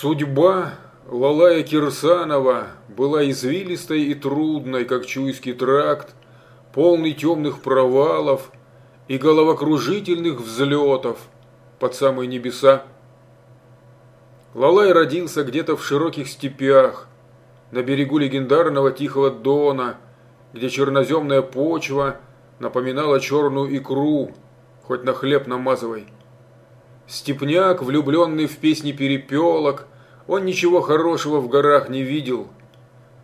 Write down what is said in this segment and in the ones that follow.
Судьба Лалая Кирсанова была извилистой и трудной, как Чуйский тракт, полный темных провалов и головокружительных взлетов под самые небеса. Лалай родился где-то в широких степях, на берегу легендарного Тихого Дона, где черноземная почва напоминала черную икру, хоть на хлеб намазывай. Степняк, влюбленный в песни перепелок, он ничего хорошего в горах не видел.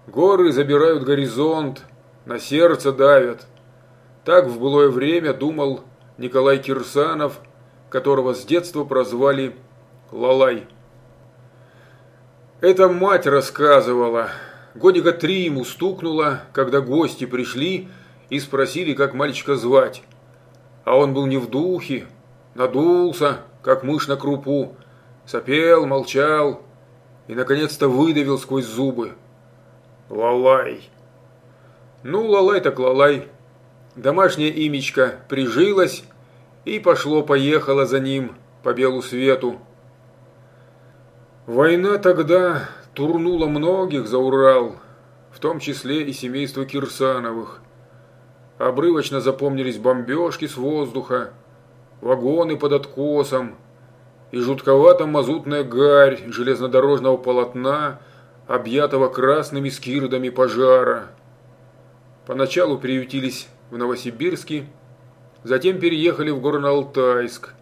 Горы забирают горизонт, на сердце давят. Так в былое время думал Николай Кирсанов, которого с детства прозвали Лалай. Это мать рассказывала. Годика три ему стукнуло, когда гости пришли и спросили, как мальчика звать. А он был не в духе, надулся, как мышь на крупу, сопел, молчал и, наконец-то, выдавил сквозь зубы. «Лалай!» Ну, лалай так лалай. Домашнее имечко прижилось и пошло-поехало за ним по белу свету. Война тогда турнула многих за Урал, в том числе и семейство Кирсановых. Обрывочно запомнились бомбежки с воздуха, вагоны под откосом и жутковато мазутная гарь железнодорожного полотна, объятого красными скирдами пожара. Поначалу приютились в Новосибирске, затем переехали в Горно-Алтайск.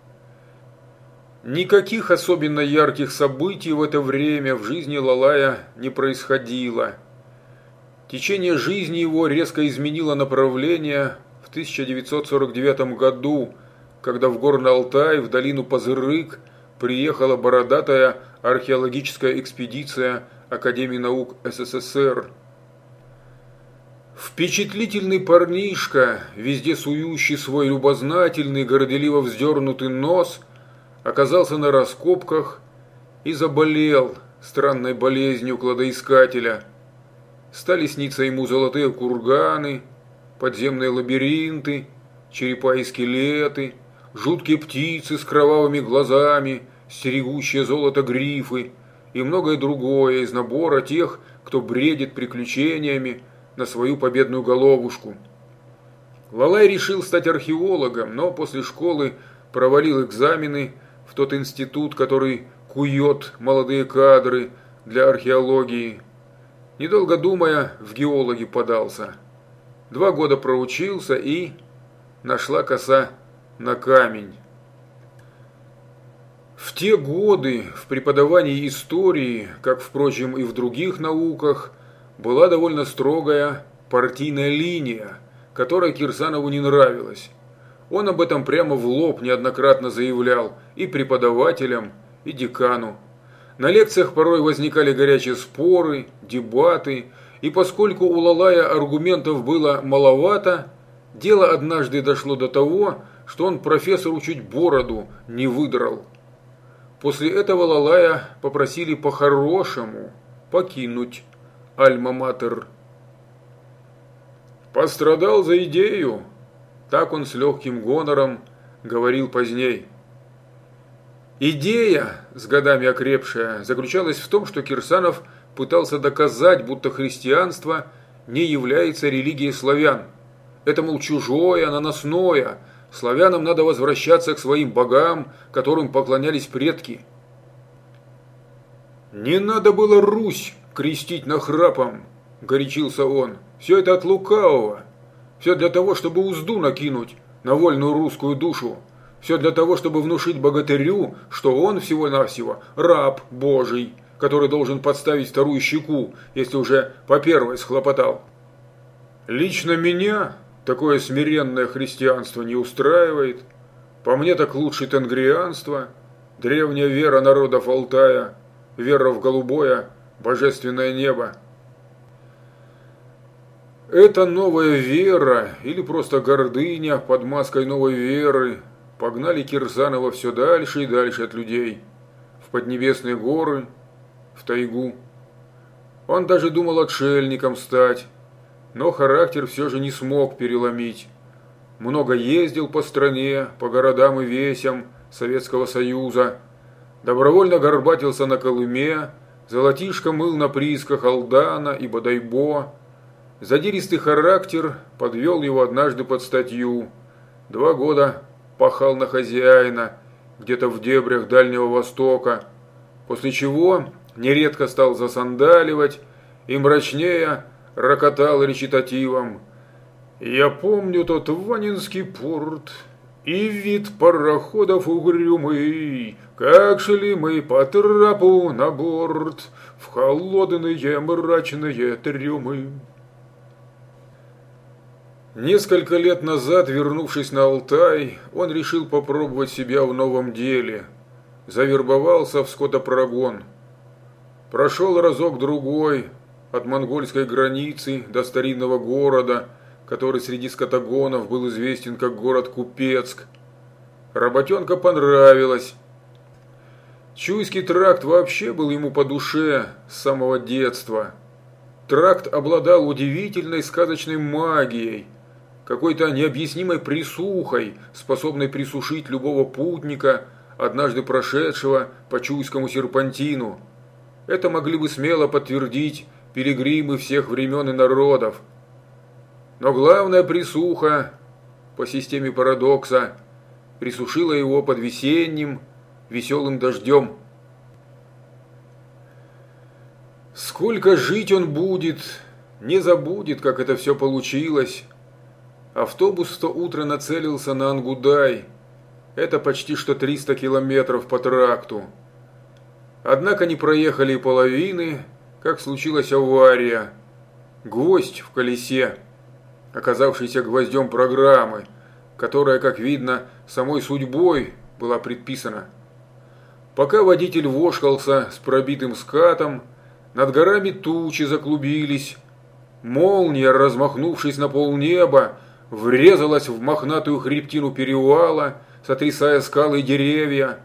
Никаких особенно ярких событий в это время в жизни Лалая не происходило. Течение жизни его резко изменило направление в 1949 году, когда в Горный Алтай, в долину Пазырык, приехала бородатая археологическая экспедиция Академии наук СССР. Впечатлительный парнишка, везде сующий свой любознательный, горделиво вздернутый нос, оказался на раскопках и заболел странной болезнью кладоискателя. Стали сниться ему золотые курганы, подземные лабиринты, черепа и скелеты – жуткие птицы с кровавыми глазами, стерегущие золото грифы и многое другое из набора тех, кто бредит приключениями на свою победную головушку. Лалай решил стать археологом, но после школы провалил экзамены в тот институт, который кует молодые кадры для археологии. Недолго думая, в геологи подался. Два года проучился и нашла коса на камень. В те годы в преподавании истории, как, впрочем, и в других науках, была довольно строгая партийная линия, которая Кирсанову не нравилась. Он об этом прямо в лоб неоднократно заявлял и преподавателям, и декану. На лекциях порой возникали горячие споры, дебаты, и поскольку у Лалая аргументов было маловато, дело однажды дошло до того, что он профессору чуть бороду не выдрал. После этого Лалая попросили по-хорошему покинуть Альма-Матер. «Пострадал за идею», так он с легким гонором говорил поздней. Идея, с годами окрепшая, заключалась в том, что Кирсанов пытался доказать, будто христианство не является религией славян. Это, мол, чужое, наносное, Славянам надо возвращаться к своим богам, которым поклонялись предки. «Не надо было Русь крестить нахрапом», – горячился он. «Все это от лукавого. Все для того, чтобы узду накинуть на вольную русскую душу. Все для того, чтобы внушить богатырю, что он всего-навсего раб Божий, который должен подставить вторую щеку, если уже по первой схлопотал. Лично меня Такое смиренное христианство не устраивает. По мне так лучше тенгрианство, древняя вера народов Алтая, вера в голубое, божественное небо. Эта новая вера или просто гордыня под маской новой веры погнали Кирсанова все дальше и дальше от людей, в поднебесные горы, в тайгу. Он даже думал отшельником стать, но характер все же не смог переломить. Много ездил по стране, по городам и весям Советского Союза, добровольно горбатился на Колыме, золотишко мыл на приисках Алдана и Бодайбо. Задиристый характер подвел его однажды под статью. Два года пахал на хозяина, где-то в дебрях Дальнего Востока, после чего нередко стал засандаливать и мрачнее рокотал речитативом. «Я помню тот Ванинский порт, и вид пароходов угрюмый, как шли мы по трапу на борт в холодные мрачные трюмы. Несколько лет назад, вернувшись на Алтай, он решил попробовать себя в новом деле. Завербовался в скотопрогон. Прошел разок-другой от монгольской границы до старинного города – который среди скотагонов был известен как город Купецк. Работенка понравилась. Чуйский тракт вообще был ему по душе с самого детства. Тракт обладал удивительной сказочной магией, какой-то необъяснимой присухой, способной присушить любого путника, однажды прошедшего по Чуйскому серпантину. Это могли бы смело подтвердить пилигримы всех времен и народов – но главная присуха по системе парадокса присушила его под весенним веселым дождем. Сколько жить он будет, не забудет, как это все получилось. Автобус в то утро нацелился на Ангудай. Это почти что 300 километров по тракту. Однако не проехали и половины, как случилась авария. Гвоздь в колесе оказавшийся гвоздем программы, которая, как видно, самой судьбой была предписана. Пока водитель вошкался с пробитым скатом, над горами тучи заклубились, молния, размахнувшись на полнеба, врезалась в мохнатую хребтину перевала, сотрясая скалы и деревья.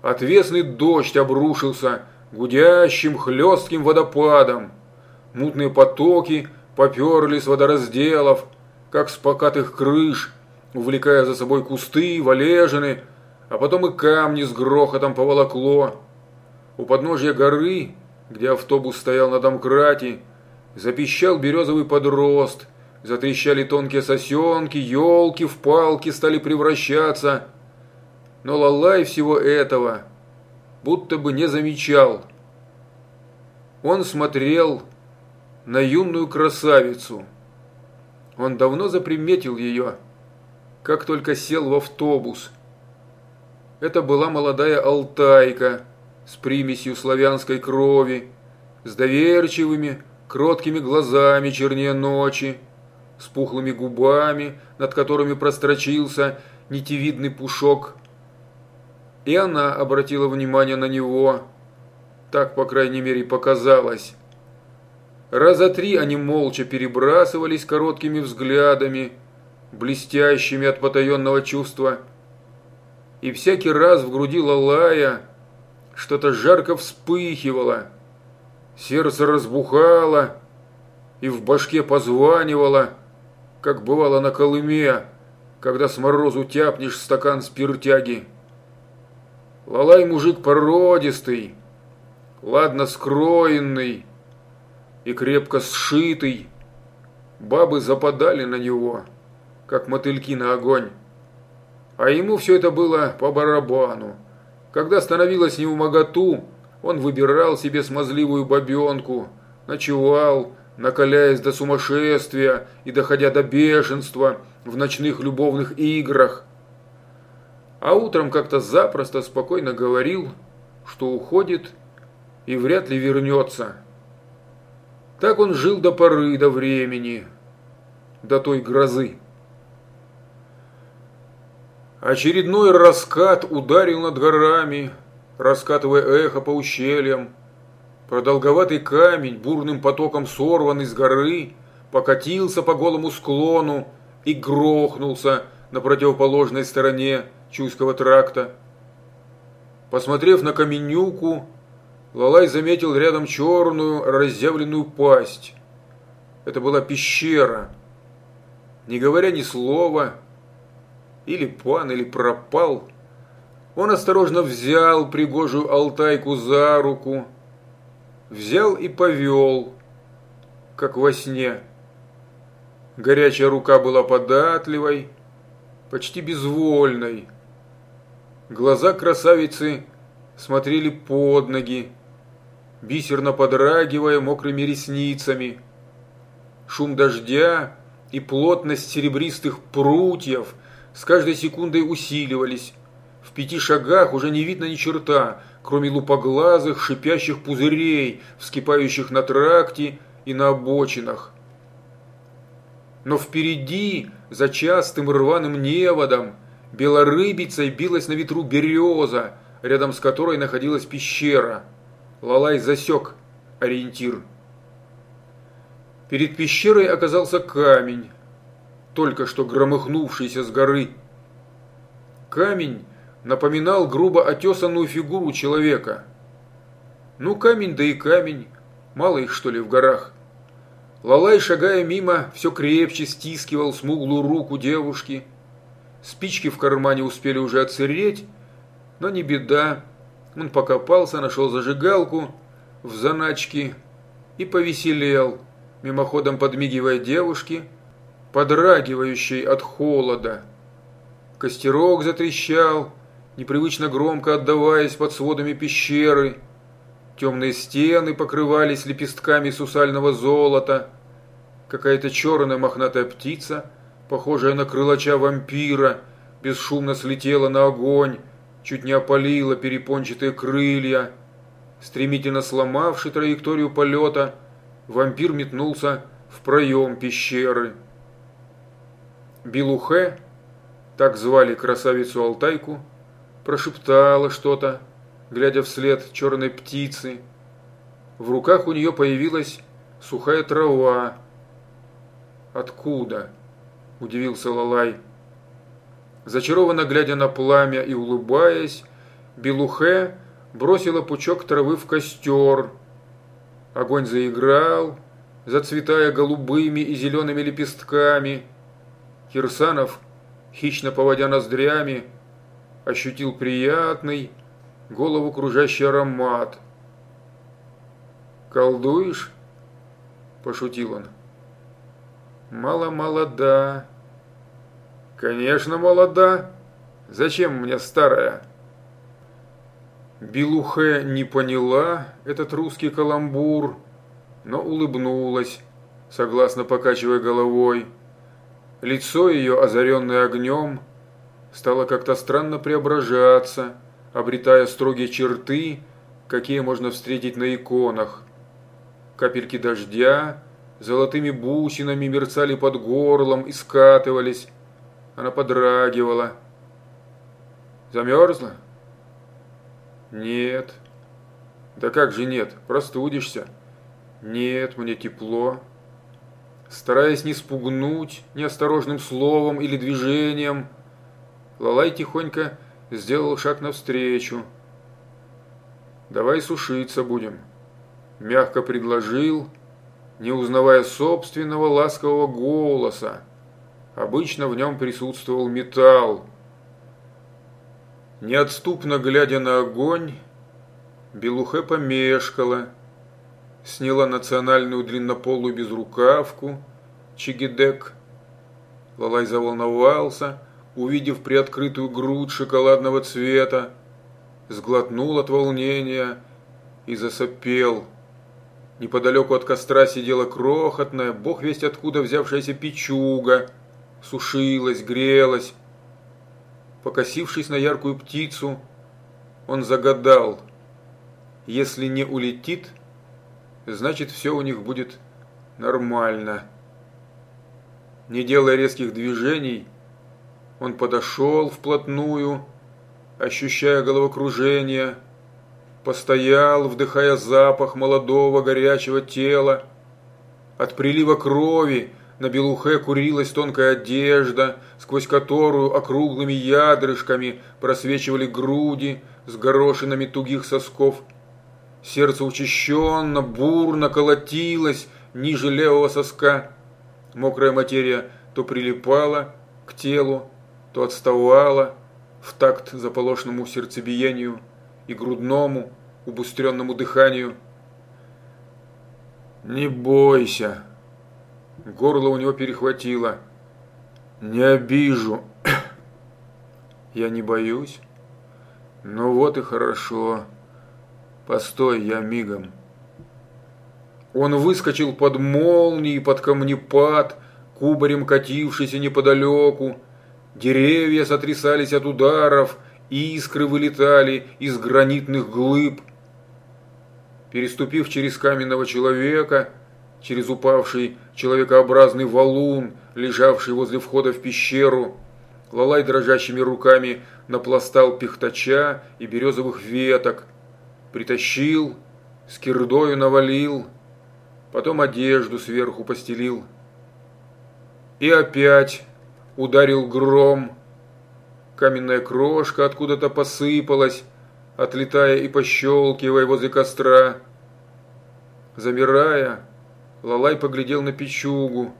Отвесный дождь обрушился гудящим хлестким водопадом. Мутные потоки поперли с водоразделов, как с покатых крыш, увлекая за собой кусты, валежины, а потом и камни с грохотом поволокло. У подножья горы, где автобус стоял на домкрате, запищал березовый подрост, затрещали тонкие сосенки, елки в палки стали превращаться. Но Лалай всего этого будто бы не замечал. Он смотрел на юную красавицу. Он давно заприметил ее, как только сел в автобус. Это была молодая алтайка с примесью славянской крови, с доверчивыми, кроткими глазами чернее ночи, с пухлыми губами, над которыми прострочился нитевидный пушок. И она обратила внимание на него, так, по крайней мере, показалось. Раза три они молча перебрасывались короткими взглядами, блестящими от потаенного чувства. И всякий раз в груди Лалая что-то жарко вспыхивало, сердце разбухало и в башке позванивало, как бывало на Колыме, когда с морозу тяпнешь стакан спиртяги. Лалай мужик породистый, ладно скроенный, и крепко сшитый. Бабы западали на него, как мотыльки на огонь. А ему все это было по барабану. Когда становилось не в моготу, он выбирал себе смазливую бабенку, ночевал, накаляясь до сумасшествия и доходя до бешенства в ночных любовных играх. А утром как-то запросто спокойно говорил, что уходит и вряд ли вернется. Так он жил до поры, до времени, до той грозы. Очередной раскат ударил над горами, раскатывая эхо по ущельям. Продолговатый камень, бурным потоком сорванный с горы, покатился по голому склону и грохнулся на противоположной стороне Чуйского тракта. Посмотрев на каменюку, Лалай заметил рядом черную разъявленную пасть. Это была пещера. Не говоря ни слова, или пан, или пропал, Он осторожно взял пригожую Алтайку за руку, взял и повел, как во сне. Горячая рука была податливой, почти безвольной. Глаза красавицы смотрели под ноги, бисерно подрагивая мокрыми ресницами. Шум дождя и плотность серебристых прутьев с каждой секундой усиливались. В пяти шагах уже не видно ни черта, кроме лупоглазых шипящих пузырей, вскипающих на тракте и на обочинах. Но впереди, за частым рваным неводом, белорыбицей билась на ветру береза, рядом с которой находилась пещера. Лалай засек ориентир. Перед пещерой оказался камень, только что громыхнувшийся с горы. Камень напоминал грубо отесанную фигуру человека. Ну, камень да и камень, мало их что ли в горах. Лалай, шагая мимо, все крепче стискивал смуглую руку девушки. Спички в кармане успели уже отсыреть, но не беда. Он покопался, нашел зажигалку в заначке и повеселел мимоходом подмигивая девушке, подрагивающей от холода. Костерок затрещал, непривычно громко отдаваясь под сводами пещеры. Темные стены покрывались лепестками сусального золота. Какая-то черная мохнатая птица, похожая на крылача вампира, бесшумно слетела на огонь, чуть не опалила перепончатые крылья. Стремительно сломавший траекторию полета – вампир метнулся в проем пещеры. Билухе, так звали красавицу Алтайку, прошептала что-то, глядя вслед черной птицы. В руках у нее появилась сухая трава. «Откуда?» – удивился Лалай. Зачарованно глядя на пламя и улыбаясь, Белухе бросила пучок травы в костер – Огонь заиграл, зацветая голубыми и зелеными лепестками. Кирсанов, хищно поводя ноздрями, ощутил приятный, голову кружащий аромат. «Колдуешь?» – пошутил он. «Мало молода». «Конечно, молода. Зачем мне старая?» Белухе не поняла этот русский каламбур, но улыбнулась, согласно покачивая головой. Лицо ее, озаренное огнем, стало как-то странно преображаться, обретая строгие черты, какие можно встретить на иконах. Капельки дождя золотыми бусинами мерцали под горлом и скатывались. Она подрагивала. «Замерзла?» Нет. Да как же нет, простудишься. Нет, мне тепло. Стараясь не спугнуть неосторожным словом или движением, Лалай тихонько сделал шаг навстречу. «Давай сушиться будем», – мягко предложил, не узнавая собственного ласкового голоса. Обычно в нем присутствовал металл, Неотступно глядя на огонь, Белухе помешкала, сняла национальную длиннополую безрукавку, чигидек. Лалай заволновался, увидев приоткрытую грудь шоколадного цвета, сглотнул от волнения и засопел. Неподалеку от костра сидела крохотная, бог весть откуда взявшаяся печуга, сушилась, грелась, Покосившись на яркую птицу, он загадал, если не улетит, значит все у них будет нормально. Не делая резких движений, он подошел вплотную, ощущая головокружение, постоял, вдыхая запах молодого горячего тела. От прилива крови на белухе курилась тонкая одежда, сквозь которую округлыми ядрышками просвечивали груди с горошинами тугих сосков. Сердце учащенно, бурно колотилось ниже левого соска. Мокрая материя то прилипала к телу, то отставала, в такт заполошному сердцебиению и грудному, убыстренному дыханию. «Не бойся!» Горло у него перехватило. «Не обижу!» «Я не боюсь?» «Ну вот и хорошо. Постой, я мигом». Он выскочил под молнией, под камнепад, кубарем катившийся неподалеку. Деревья сотрясались от ударов, искры вылетали из гранитных глыб. Переступив через каменного человека, через упавший человекообразный валун, лежавший возле входа в пещеру, Лалай дрожащими руками напластал пихтача и березовых веток, притащил, с кирдою навалил, потом одежду сверху постелил. И опять ударил гром. Каменная крошка откуда-то посыпалась, отлетая и пощелкивая возле костра. Замирая, Лалай поглядел на печугу.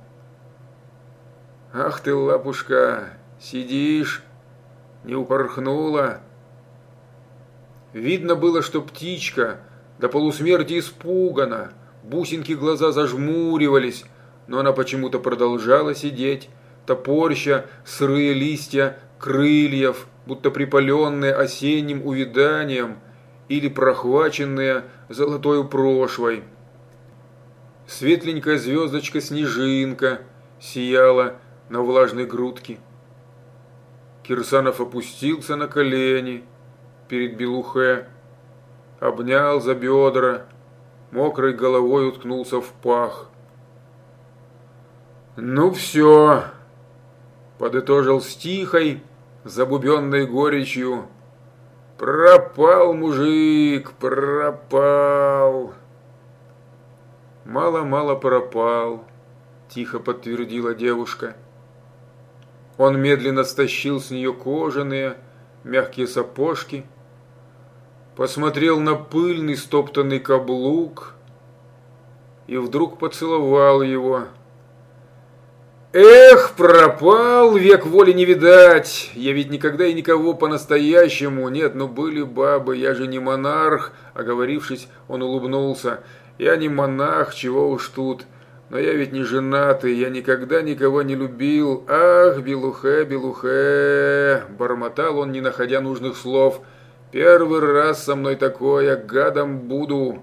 «Ах ты, лапушка, сидишь, не упорхнула?» Видно было, что птичка до полусмерти испугана, бусинки глаза зажмуривались, но она почему-то продолжала сидеть, топорща сырые листья крыльев, будто припаленные осенним увиданием или прохваченные золотою прошлой. Светленькая звездочка-снежинка сияла на влажной грудке. Кирсанов опустился на колени перед Белухе, обнял за бедра, мокрой головой уткнулся в пах. «Ну все!» – подытожил с тихой, забубенной горечью. «Пропал мужик, пропал!» «Мало-мало пропал», – тихо подтвердила девушка. Он медленно стащил с нее кожаные, мягкие сапожки, посмотрел на пыльный стоптанный каблук и вдруг поцеловал его. Эх, пропал, век воли не видать. Я ведь никогда и никого по-настоящему. Нет, ну были бабы, я же не монарх. Оговорившись, он улыбнулся. Я не монах, чего уж тут. Но я ведь не женатый, я никогда никого не любил. Ах, Белухе, Белухе, бормотал он, не находя нужных слов. Первый раз со мной такое, гадом буду.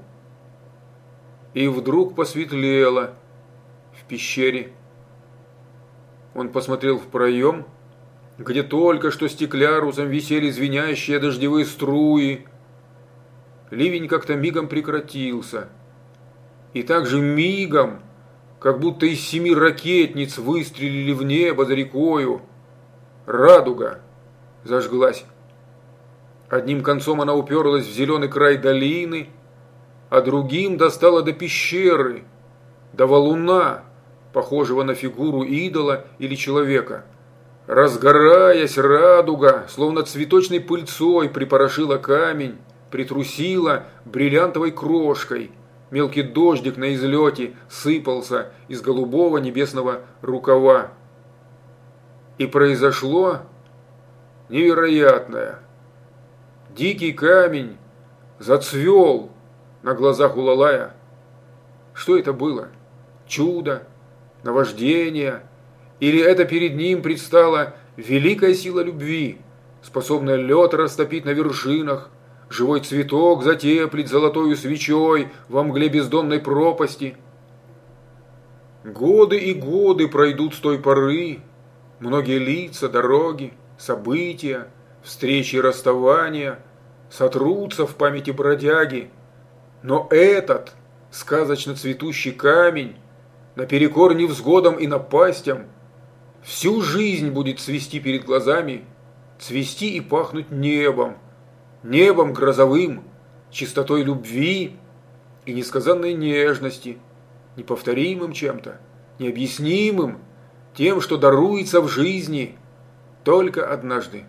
И вдруг посветлело в пещере. Он посмотрел в проем, где только что стеклярусом висели звенящие дождевые струи. Ливень как-то мигом прекратился и также мигом, как будто из семи ракетниц выстрелили в небо за рекою. Радуга зажглась. Одним концом она уперлась в зеленый край долины, а другим достала до пещеры, до валуна, похожего на фигуру идола или человека. Разгораясь, радуга, словно цветочной пыльцой, припорошила камень, притрусила бриллиантовой крошкой – Мелкий дождик на излете сыпался из голубого небесного рукава. И произошло невероятное. Дикий камень зацвел на глазах у Лалая. Что это было? Чудо? Наваждение? Или это перед ним предстала великая сила любви, способная лед растопить на вершинах, живой цветок затеплить золотою свечой во мгле бездонной пропасти. Годы и годы пройдут с той поры, многие лица, дороги, события, встречи и расставания сотрутся в памяти бродяги, но этот сказочно цветущий камень, наперекор невзгодам и напастям, всю жизнь будет цвести перед глазами, цвести и пахнуть небом, небом грозовым, чистотой любви и несказанной нежности, неповторимым чем-то, необъяснимым, тем, что даруется в жизни только однажды.